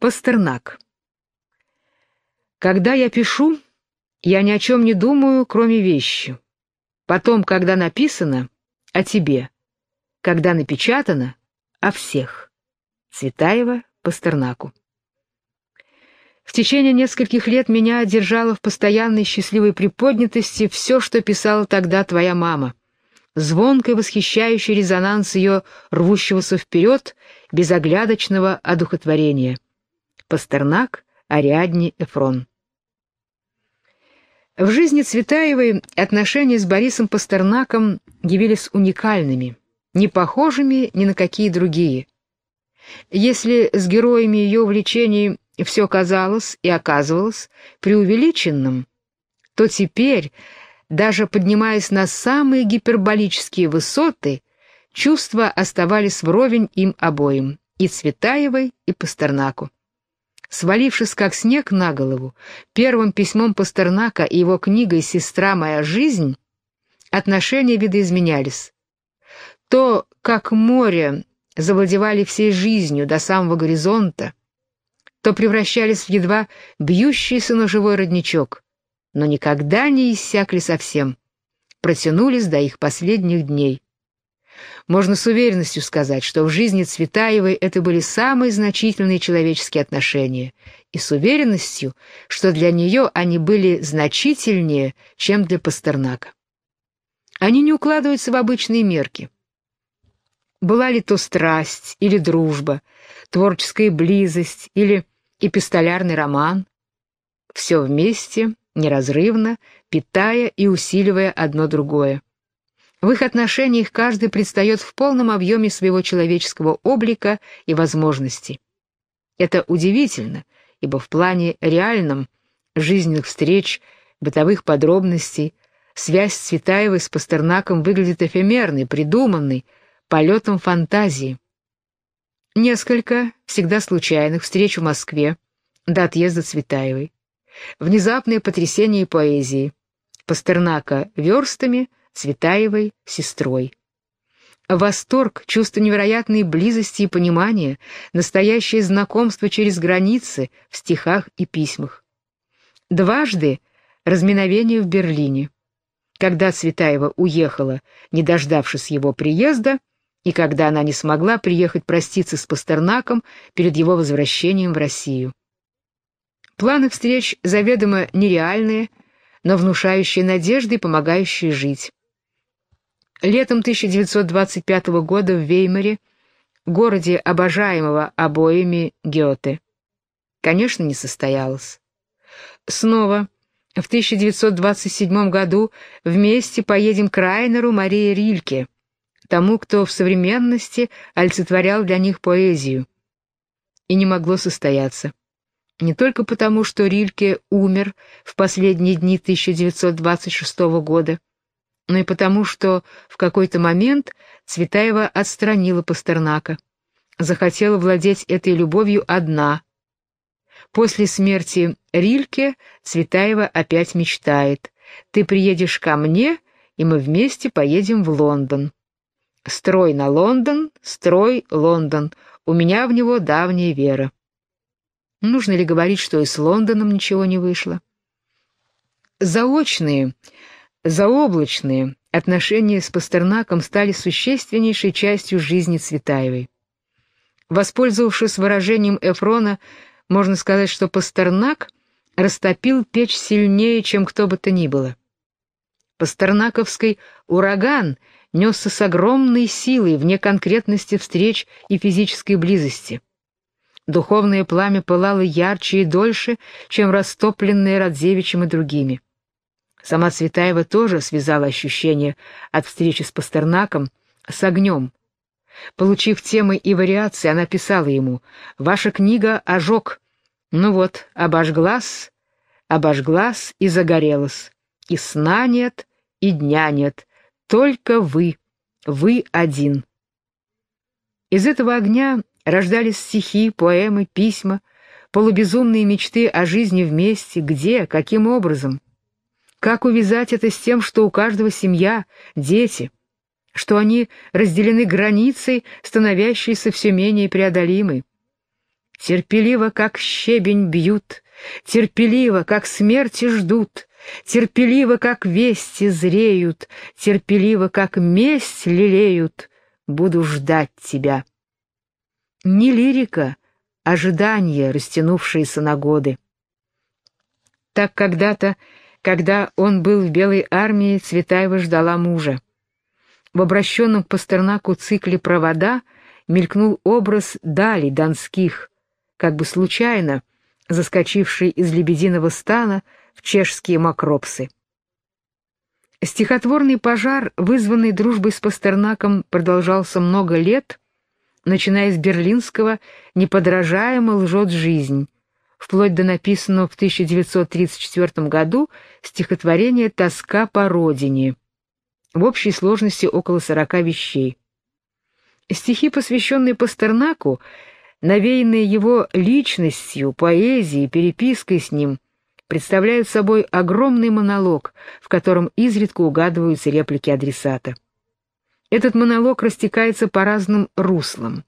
Пастернак. Когда я пишу, я ни о чем не думаю, кроме вещи. Потом, когда написано, о тебе. Когда напечатано, о всех. Цветаева Пастернаку. В течение нескольких лет меня держало в постоянной счастливой приподнятости все, что писала тогда твоя мама. Звонкий восхищающий резонанс ее рвущегося вперед безоглядочного одухотворения. Пастернак, Ариадни, Эфрон. В жизни Цветаевой отношения с Борисом Пастернаком явились уникальными, не похожими ни на какие другие. Если с героями ее увлечений все казалось и оказывалось преувеличенным, то теперь, даже поднимаясь на самые гиперболические высоты, чувства оставались вровень им обоим, и Цветаевой, и Пастернаку. Свалившись как снег на голову, первым письмом Пастернака и его книгой «Сестра моя жизнь» отношения видоизменялись. То, как море завладевали всей жизнью до самого горизонта, то превращались в едва бьющийся на живой родничок, но никогда не иссякли совсем, протянулись до их последних дней. Можно с уверенностью сказать, что в жизни Цветаевой это были самые значительные человеческие отношения, и с уверенностью, что для нее они были значительнее, чем для Пастернака. Они не укладываются в обычные мерки. Была ли то страсть или дружба, творческая близость или эпистолярный роман? Все вместе, неразрывно, питая и усиливая одно другое. В их отношениях каждый предстает в полном объеме своего человеческого облика и возможностей. Это удивительно, ибо в плане реальном, жизненных встреч, бытовых подробностей, связь Цветаевой с Пастернаком выглядит эфемерной, придуманной, полетом фантазии. Несколько, всегда случайных, встреч в Москве до отъезда Цветаевой. Внезапное потрясение поэзии. Пастернака верстами — Цветаевой сестрой. Восторг, чувство невероятной близости и понимания, настоящее знакомство через границы в стихах и письмах. Дважды разминовение в Берлине, когда Цветаева уехала, не дождавшись его приезда, и когда она не смогла приехать проститься с Пастернаком перед его возвращением в Россию. Планы встреч заведомо нереальные, но внушающие надежды и помогающие жить. Летом 1925 года в Веймаре, городе обожаемого обоими Гёте. Конечно, не состоялось. Снова в 1927 году вместе поедем к Райнеру Марии Рильке, тому, кто в современности олицетворял для них поэзию. И не могло состояться. Не только потому, что Рильке умер в последние дни 1926 года, но и потому, что в какой-то момент Цветаева отстранила Пастернака, захотела владеть этой любовью одна. После смерти Рильке Цветаева опять мечтает «Ты приедешь ко мне, и мы вместе поедем в Лондон». «Строй на Лондон, строй Лондон, у меня в него давняя вера». Нужно ли говорить, что и с Лондоном ничего не вышло? Заочные, Заоблачные отношения с Пастернаком стали существеннейшей частью жизни Цветаевой. Воспользовавшись выражением Эфрона, можно сказать, что Пастернак растопил печь сильнее, чем кто бы то ни было. Пастернаковский ураган несся с огромной силой вне конкретности встреч и физической близости. Духовное пламя пылало ярче и дольше, чем растопленное Радзевичем и другими. Сама Цветаева тоже связала ощущение от встречи с Пастернаком с огнем. Получив темы и вариации, она писала ему «Ваша книга — ожог. Ну вот, обожглась, обожглась и загорелась. И сна нет, и дня нет. Только вы, вы один». Из этого огня рождались стихи, поэмы, письма, полубезумные мечты о жизни вместе, где, каким образом — как увязать это с тем, что у каждого семья, дети, что они разделены границей, становящейся все менее преодолимой? терпеливо, как щебень бьют, терпеливо, как смерти ждут, терпеливо, как вести зреют, терпеливо, как месть лелеют, буду ждать тебя. Не лирика, ожидание, растянувшееся на годы. Так когда-то, когда он был в Белой армии, Цветаева ждала мужа. В обращенном к Пастернаку цикле «Провода» мелькнул образ Дали Донских, как бы случайно заскочивший из лебединого стана в чешские макропсы. Стихотворный пожар, вызванный дружбой с Пастернаком, продолжался много лет, начиная с берлинского «Неподражаемо лжет жизнь», вплоть до написанного в 1934 году стихотворения «Тоска по родине», в общей сложности около 40 вещей. Стихи, посвященные Пастернаку, навеянные его личностью, поэзией, перепиской с ним, представляют собой огромный монолог, в котором изредка угадываются реплики адресата. Этот монолог растекается по разным руслам,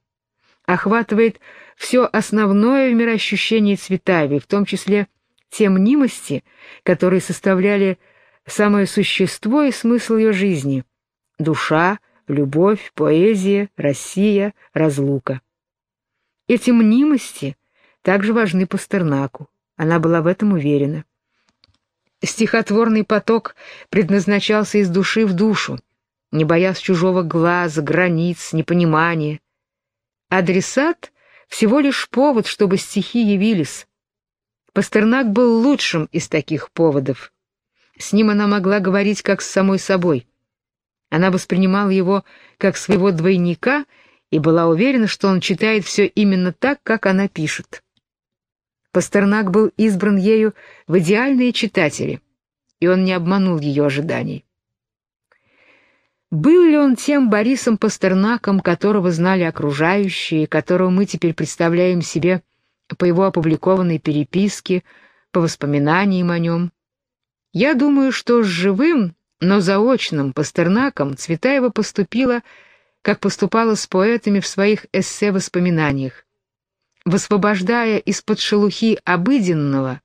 охватывает все основное в мироощущении Цветаевой, в том числе те мнимости, которые составляли самое существо и смысл ее жизни — душа, любовь, поэзия, Россия, разлука. Эти мнимости также важны Пастернаку, она была в этом уверена. Стихотворный поток предназначался из души в душу, не боясь чужого глаза, границ, непонимания. Адресат — всего лишь повод, чтобы стихи явились. Пастернак был лучшим из таких поводов. С ним она могла говорить как с самой собой. Она воспринимала его как своего двойника и была уверена, что он читает все именно так, как она пишет. Пастернак был избран ею в идеальные читатели, и он не обманул ее ожиданий. Был ли он тем Борисом Пастернаком, которого знали окружающие, которого мы теперь представляем себе по его опубликованной переписке, по воспоминаниям о нем? Я думаю, что с живым, но заочным Пастернаком Цветаева поступила, как поступала с поэтами в своих эссе-воспоминаниях. Высвобождая из-под шелухи обыденного,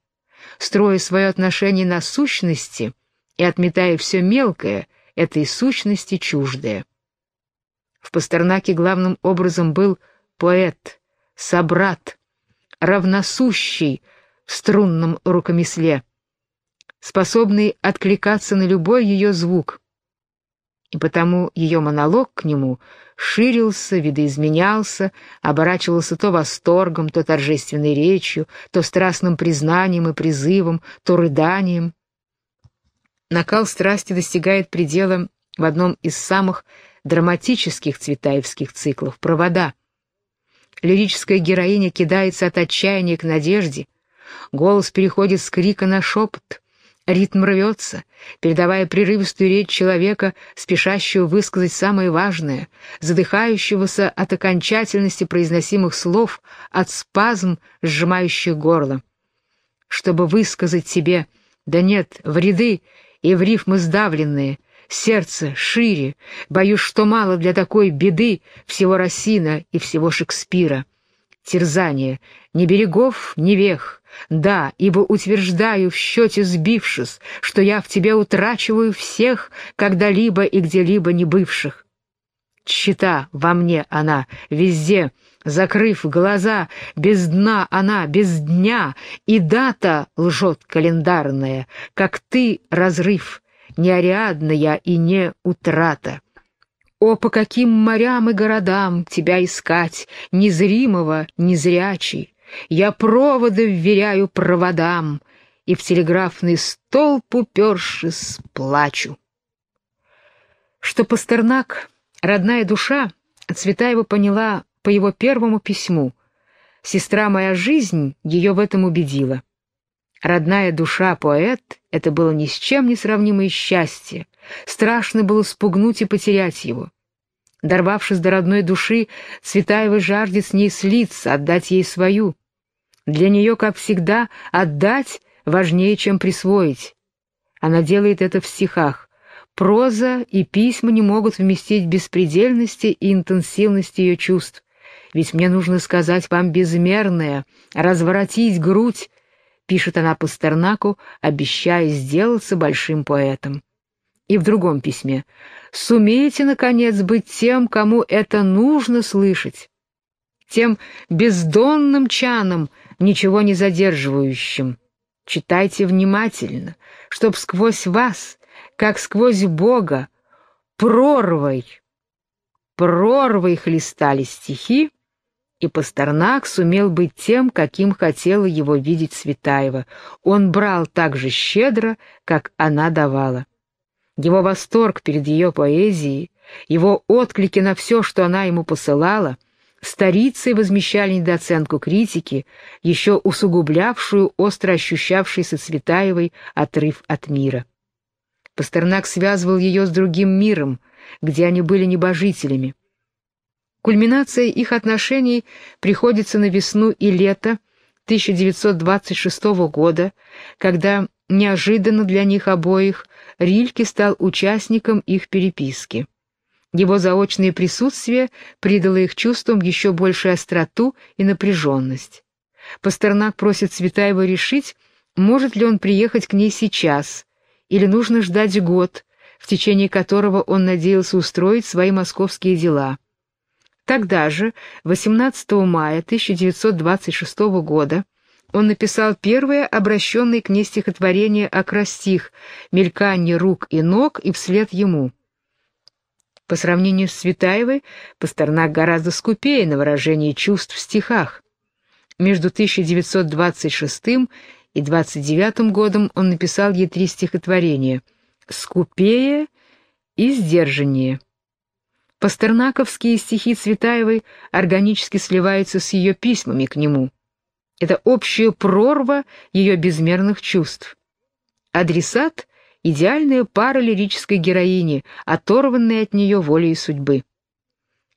строя свое отношение на сущности и отметая все мелкое, этой сущности чуждое. В Пастернаке главным образом был поэт, собрат, равносущий в струнном рукомесле, способный откликаться на любой ее звук. И потому ее монолог к нему ширился, видоизменялся, оборачивался то восторгом, то торжественной речью, то страстным признанием и призывом, то рыданием. Накал страсти достигает предела в одном из самых драматических цветаевских циклов «Провода». Лирическая героиня кидается от отчаяния к надежде, голос переходит с крика на шепот, ритм рвется, передавая прерывистую речь человека, спешащего высказать самое важное, задыхающегося от окончательности произносимых слов, от спазм, сжимающих горло. Чтобы высказать себе «да нет, в ряды и в рифмы сдавленные», сердце шире, боюсь, что мало для такой беды всего Рассина и всего Шекспира. Терзание, ни берегов, ни вех, да, ибо утверждаю в счете сбившись, что я в тебе утрачиваю всех, когда-либо и где-либо не бывших. Чита во мне она, везде, закрыв глаза, без дна она, без дня, и дата лжет календарная, как ты, разрыв, не ариадная и не утрата. О, по каким морям и городам тебя искать, незримого, незрячий! Я проводы вверяю проводам, и в телеграфный столб упершись плачу. Что Пастернак — родная душа, Цветаева поняла по его первому письму. Сестра моя жизнь ее в этом убедила. Родная душа поэт — это было ни с чем не сравнимое счастье. Страшно было спугнуть и потерять его. Дорвавшись до родной души, Цветаева жаждет с ней слиться, отдать ей свою. Для нее, как всегда, отдать важнее, чем присвоить. Она делает это в стихах. Проза и письма не могут вместить беспредельности и интенсивности ее чувств. Ведь мне нужно сказать вам безмерное, разворотить грудь, пишет она Пастернаку, обещая сделаться большим поэтом. И в другом письме «Сумейте, наконец, быть тем, кому это нужно слышать, тем бездонным чаном, ничего не задерживающим. Читайте внимательно, чтоб сквозь вас, как сквозь Бога, прорвой, прорвой хлестали стихи, и Пастернак сумел быть тем, каким хотела его видеть Светаева. Он брал так же щедро, как она давала. Его восторг перед ее поэзией, его отклики на все, что она ему посылала, старицей возмещали недооценку критики, еще усугублявшую остро ощущавшийся Цветаевой отрыв от мира. Пастернак связывал ее с другим миром, где они были небожителями. Кульминация их отношений приходится на весну и лето 1926 года, когда неожиданно для них обоих Рильке стал участником их переписки. Его заочное присутствие придало их чувствам еще большую остроту и напряженность. Пастернак просит Цветаева решить, может ли он приехать к ней сейчас, или нужно ждать год, в течение которого он надеялся устроить свои московские дела. Тогда же, 18 мая 1926 года, он написал первое обращенное к ней стихотворение «Акростих», «Мельканье рук и ног» и «Вслед ему». По сравнению с Светаевой, Пастернак гораздо скупее на выражение чувств в стихах. Между 1926 и 29 годом он написал ей три стихотворения «Скупее» и «Сдержаннее». Пастернаковские стихи Цветаевой органически сливаются с ее письмами к нему. Это общая прорва ее безмерных чувств. Адресат — идеальная пара лирической героини, оторванная от нее волей судьбы.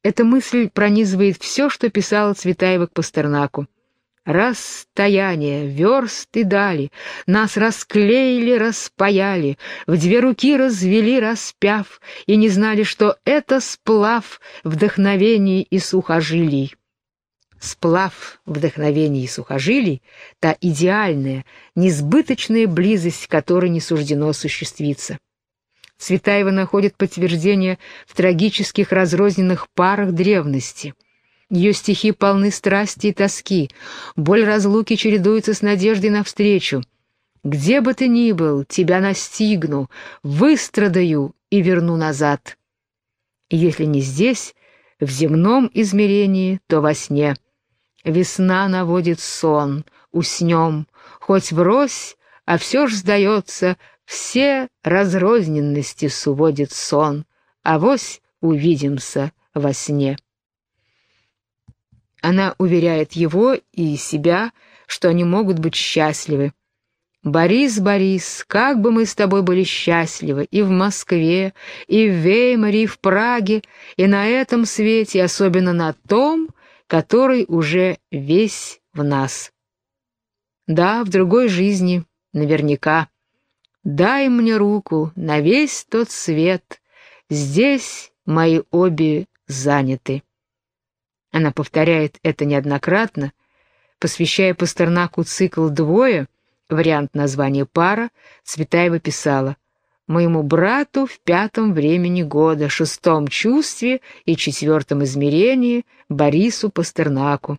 Эта мысль пронизывает все, что писала Цветаева к Пастернаку. Расстояние, верст и дали, Нас расклеили, распаяли, В две руки развели, распяв, И не знали, что это сплав Вдохновений и сухожилий. Сплав вдохновений и сухожилий — та идеальная, несбыточная близость, которой не суждено осуществиться. Цветаева находит подтверждение в трагических разрозненных парах древности — ее стихи полны страсти и тоски, боль разлуки чередуется с надеждой навстречу. «Где бы ты ни был, тебя настигну, выстрадаю и верну назад». если не здесь, в земном измерении, то во сне. Весна наводит сон, уснем, хоть врозь, а все ж сдается, все разрозненности суводит сон, а вось увидимся во сне. Она уверяет его и себя, что они могут быть счастливы. «Борис, Борис, как бы мы с тобой были счастливы и в Москве, и в Веймаре, и в Праге, и на этом свете, особенно на том, который уже весь в нас». Да, в другой жизни, наверняка. Дай мне руку на весь тот свет, здесь мои обе заняты. Она повторяет это неоднократно, посвящая Пастернаку цикл «Двое», вариант названия «Пара», Цветаева писала «Моему брату в пятом времени года, шестом чувстве и четвертом измерении Борису Пастернаку».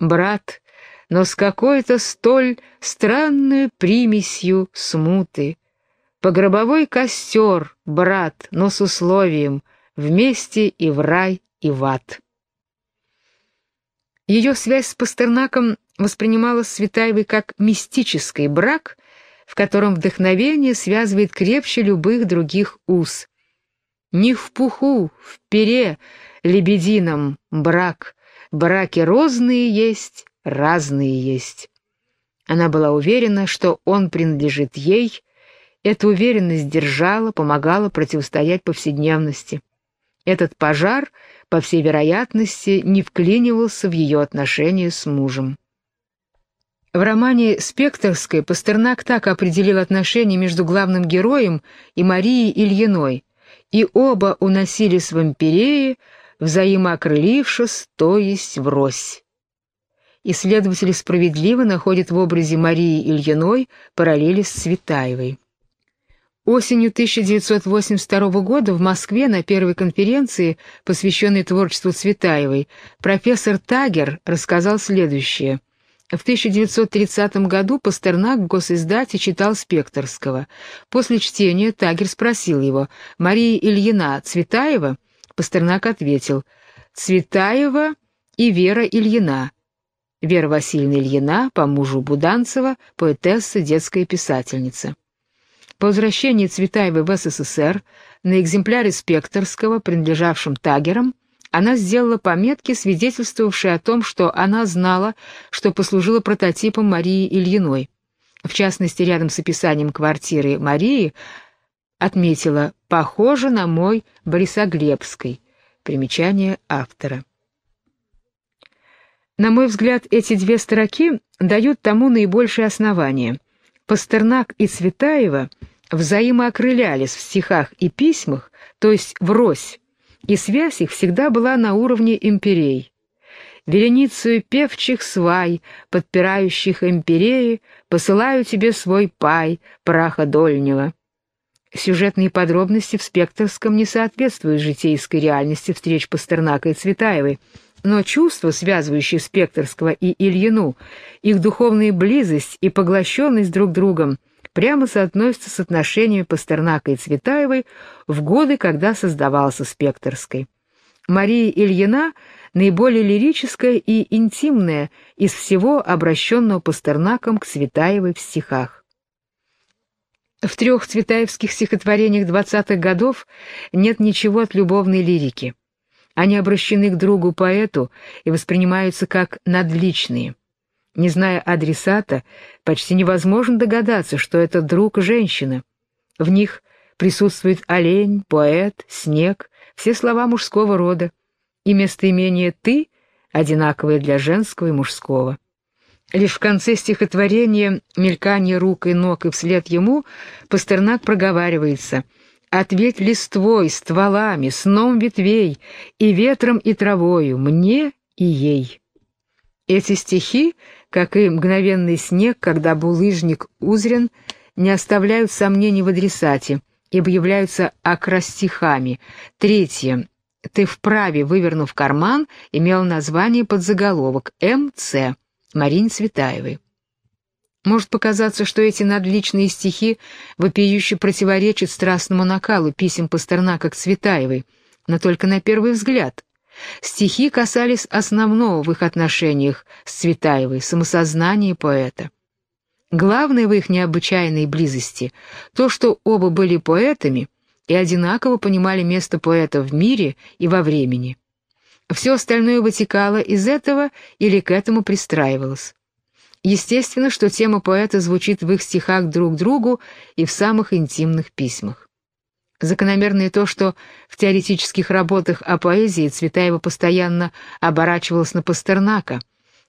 Брат, но с какой-то столь странной примесью смуты. Погробовой костер, брат, но с условием, вместе и в рай, и в ад. Ее связь с Пастернаком воспринималась Светаевой как мистический брак, в котором вдохновение связывает крепче любых других уз. Не в пуху, в пере, лебедином брак, браки розные есть, разные есть. Она была уверена, что он принадлежит ей, эта уверенность держала, помогала противостоять повседневности. Этот пожар — по всей вероятности, не вклинивался в ее отношения с мужем. В романе «Спекторской» Пастернак так определил отношения между главным героем и Марией Ильиной, и оба уносились в империи, взаимоокрылившись, то есть врозь. Исследователи справедливо находят в образе Марии Ильиной параллели с Цветаевой. Осенью 1982 года в Москве на первой конференции, посвященной творчеству Цветаевой, профессор Тагер рассказал следующее. В 1930 году Пастернак в госиздате читал Спекторского. После чтения Тагер спросил его, «Мария Ильина Цветаева?» Пастернак ответил, «Цветаева и Вера Ильина». Вера Васильевна Ильина, по мужу Буданцева, поэтесса, детская писательница. По возвращении Цветаевой в СССР на экземпляре Спекторского, принадлежавшем Тагерам, она сделала пометки, свидетельствовавшие о том, что она знала, что послужила прототипом Марии Ильиной. В частности, рядом с описанием квартиры Марии отметила «похоже на мой Борисоглебской». Примечание автора. На мой взгляд, эти две строки дают тому наибольшее основание. Пастернак и Цветаева взаимоокрылялись в стихах и письмах, то есть врозь, и связь их всегда была на уровне империй. Вереницу певчих свай, подпирающих империи, посылаю тебе свой пай, праха дольнего. Сюжетные подробности в Спекторском не соответствуют житейской реальности встреч Пастернака и Цветаевой, но чувства, связывающие Спекторского и Ильину, их духовная близость и поглощенность друг другом — прямо соотносится с отношениями Пастернака и Цветаевой в годы, когда создавался Спекторской. Мария Ильина — наиболее лирическая и интимная из всего обращенного Пастернаком к Цветаевой в стихах. В трех цветаевских стихотворениях двадцатых годов нет ничего от любовной лирики. Они обращены к другу-поэту и воспринимаются как надличные. Не зная адресата, почти невозможно догадаться, что это друг женщина. В них присутствует олень, поэт, снег, все слова мужского рода, и местоимение «ты» одинаковое для женского и мужского. Лишь в конце стихотворения «Мелькание рук и ног и вслед ему» Пастернак проговаривается «Ответь листвой, стволами, сном ветвей, и ветром и травою, мне и ей». Эти стихи как и мгновенный снег, когда булыжник узрен, не оставляют сомнений в адресате, ибо являются акростихами. Третье. «Ты вправе, вывернув карман», имел название подзаголовок «МЦ» Марине Цветаевой. Может показаться, что эти надличные стихи вопиюще противоречат страстному накалу писем Пастернака к Цветаевой, но только на первый взгляд. Стихи касались основного в их отношениях с Цветаевой, самосознания поэта. Главное в их необычайной близости — то, что оба были поэтами и одинаково понимали место поэта в мире и во времени. Все остальное вытекало из этого или к этому пристраивалось. Естественно, что тема поэта звучит в их стихах друг другу и в самых интимных письмах. Закономерно и то, что в теоретических работах о поэзии Цветаева постоянно оборачивалась на Пастернака.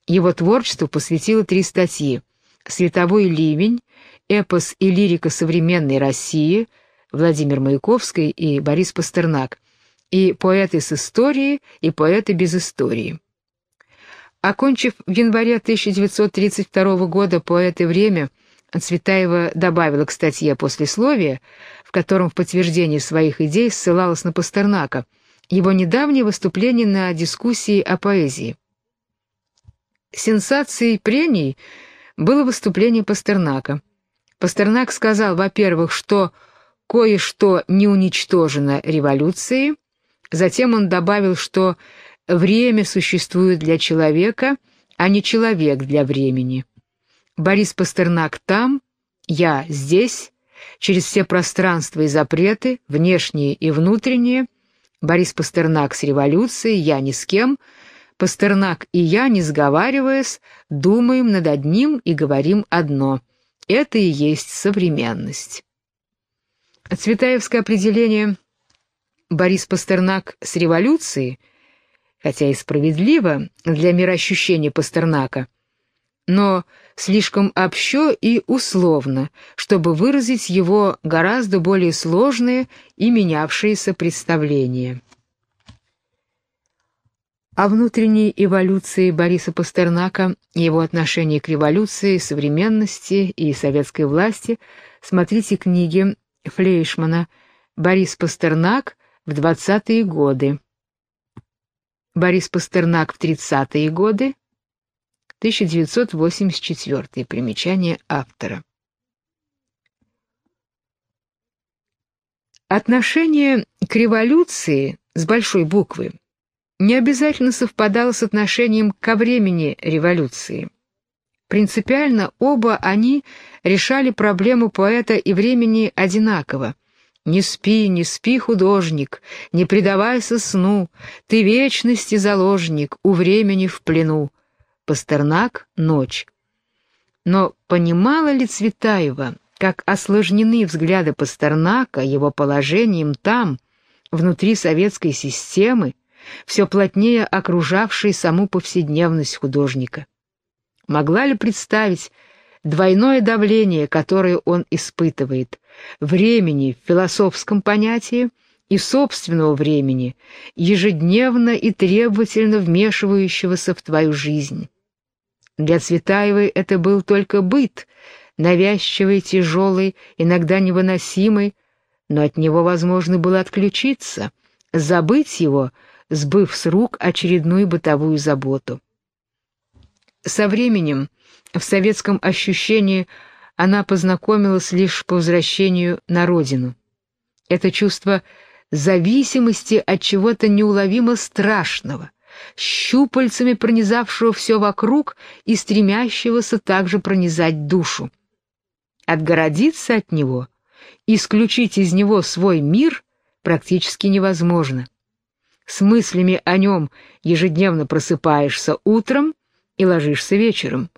Его творчеству посвятила три статьи «Световой ливень», «Эпос и лирика современной России» Владимир Маяковский и Борис Пастернак, и «Поэты с историей» и «Поэты без истории». Окончив в январе 1932 года «Поэты время», Цветаева добавила к статье послесловие, в котором в подтверждении своих идей ссылалась на Пастернака, его недавнее выступление на дискуссии о поэзии. Сенсацией прений было выступление Пастернака. Пастернак сказал, во-первых, что кое-что не уничтожено революцией, затем он добавил, что время существует для человека, а не человек для времени. Борис Пастернак там, я здесь, через все пространства и запреты, внешние и внутренние. Борис Пастернак с революцией, я ни с кем. Пастернак и я, не сговариваясь, думаем над одним и говорим одно. Это и есть современность. Цветаевское определение «Борис Пастернак с революцией», хотя и справедливо для мироощущения Пастернака, но слишком общо и условно, чтобы выразить его гораздо более сложные и менявшиеся представления. О внутренней эволюции Бориса Пастернака и его отношении к революции, современности и советской власти смотрите книги Флейшмана «Борис Пастернак в 20-е годы». Борис Пастернак в 30-е годы, 1984 примечание автора. Отношение к революции с большой буквы не обязательно совпадало с отношением ко времени революции. Принципиально оба они решали проблему поэта и времени одинаково. «Не спи, не спи, художник, не предавайся сну, ты вечности заложник, у времени в плену». Пастернак «Ночь». Но понимала ли Цветаева, как осложнены взгляды Пастернака его положением там, внутри советской системы, все плотнее окружавшей саму повседневность художника. Могла ли представить двойное давление, которое он испытывает, времени в философском понятии и собственного времени, ежедневно и требовательно вмешивающегося в твою жизнь? Для Цветаевой это был только быт, навязчивый, тяжелый, иногда невыносимый, но от него возможно было отключиться, забыть его — сбыв с рук очередную бытовую заботу. Со временем в советском ощущении она познакомилась лишь по возвращению на родину. Это чувство зависимости от чего-то неуловимо страшного, щупальцами пронизавшего все вокруг и стремящегося также пронизать душу. Отгородиться от него, исключить из него свой мир практически невозможно с мыслями о нем ежедневно просыпаешься утром и ложишься вечером.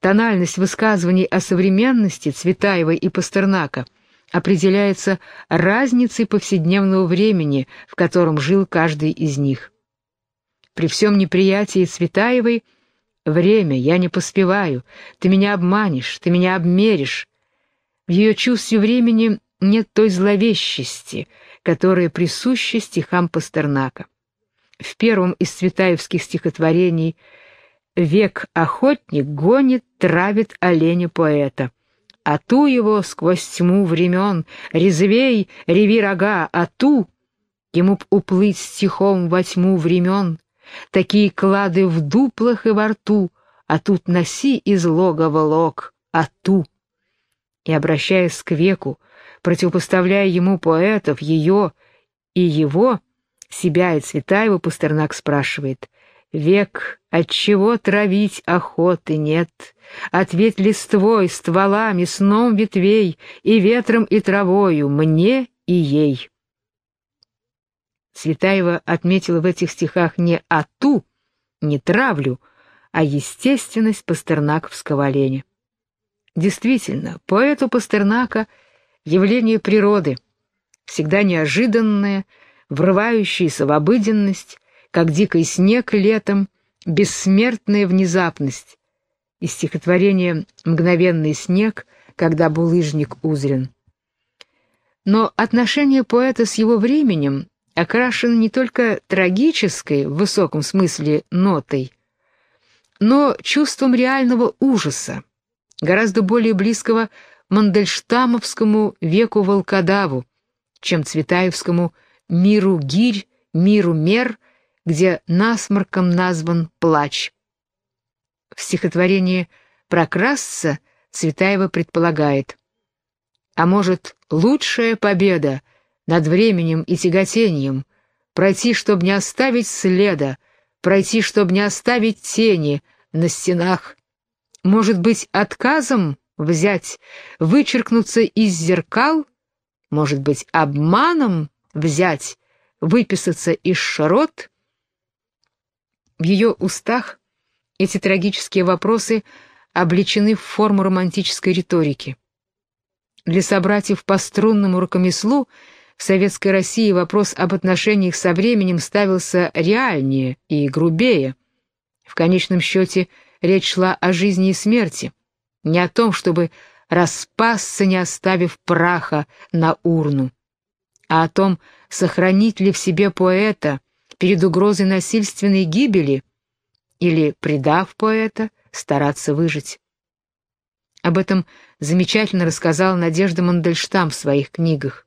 Тональность высказываний о современности Цветаева и Пастернака определяется разницей повседневного времени, в котором жил каждый из них. При всем неприятии Цветаевой «Время, я не поспеваю, ты меня обманешь, ты меня обмеришь». В ее чувстве времени нет той зловещести, которая присуща стихам Пастернака. В первом из цветаевских стихотворений «Век-охотник гонит, травит оленя поэта». А ту его сквозь тьму времен, резвей, реви рога, а ту ему б уплыть стихом во тьму времен, такие клады в дуплах и во рту, а тут носи из логова лог, а ту. И, обращаясь к веку, противопоставляя ему поэтов, ее и его, себя и Цветаева, Пастернак спрашивает, «Век, отчего травить охоты нет? Ответь листвой, стволами, сном ветвей, и ветром, и травою, мне и ей». Цветаева отметила в этих стихах не «ату», не «травлю», а естественность пастернаковского оленя. Действительно, поэту Пастернака — явление природы, всегда неожиданное, врывающееся в обыденность, как дикий снег летом, бессмертная внезапность. Из стихотворения «Мгновенный снег», когда булыжник узрен. Но отношение поэта с его временем окрашено не только трагической, в высоком смысле, нотой, но чувством реального ужаса, гораздо более близкого мандельштамовскому веку волкодаву, чем цветаевскому миру гирь, миру мер, где насморком назван плач. В стихотворении «Прокрасться» Цветаева предполагает, а может, лучшая победа над временем и тяготением, пройти, чтобы не оставить следа, пройти, чтобы не оставить тени на стенах, может быть, отказом взять, вычеркнуться из зеркал, может быть, обманом взять, выписаться из широт? В ее устах эти трагические вопросы обличены в форму романтической риторики. Для собратьев по струнному рукомеслу в Советской России вопрос об отношениях со временем ставился реальнее и грубее. В конечном счете речь шла о жизни и смерти не о том, чтобы распасться, не оставив праха на урну, а о том, сохранить ли в себе поэта, перед угрозой насильственной гибели или, предав поэта, стараться выжить. Об этом замечательно рассказал Надежда Мандельштам в своих книгах.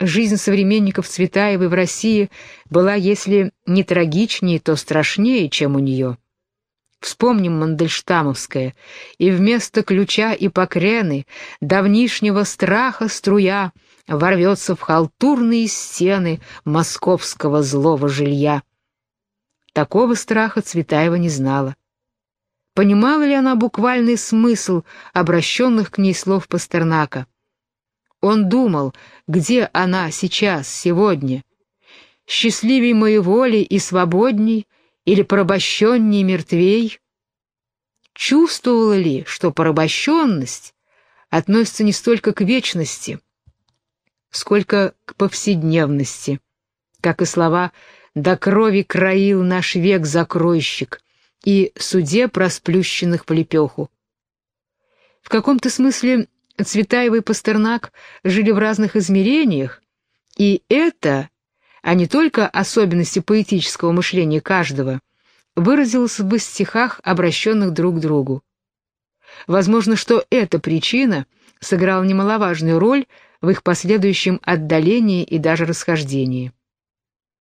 Жизнь современников Цветаевой в России была, если не трагичнее, то страшнее, чем у нее. Вспомним Мандельштамовское, и вместо ключа и покрены давнишнего страха струя ворвется в халтурные стены московского злого жилья. Такого страха Цветаева не знала. Понимала ли она буквальный смысл обращенных к ней слов Пастернака? Он думал, где она сейчас, сегодня. Счастливей моей воли и свободней, или порабощенней мертвей? Чувствовала ли, что порабощенность относится не столько к вечности, сколько к повседневности, как и слова «до крови краил наш век закройщик» и «суде просплющенных в лепеху». В каком-то смысле Цветаева и Пастернак жили в разных измерениях, и это, а не только особенности поэтического мышления каждого, выразилось бы в стихах, обращенных друг к другу. Возможно, что эта причина сыграла немаловажную роль в их последующем отдалении и даже расхождении.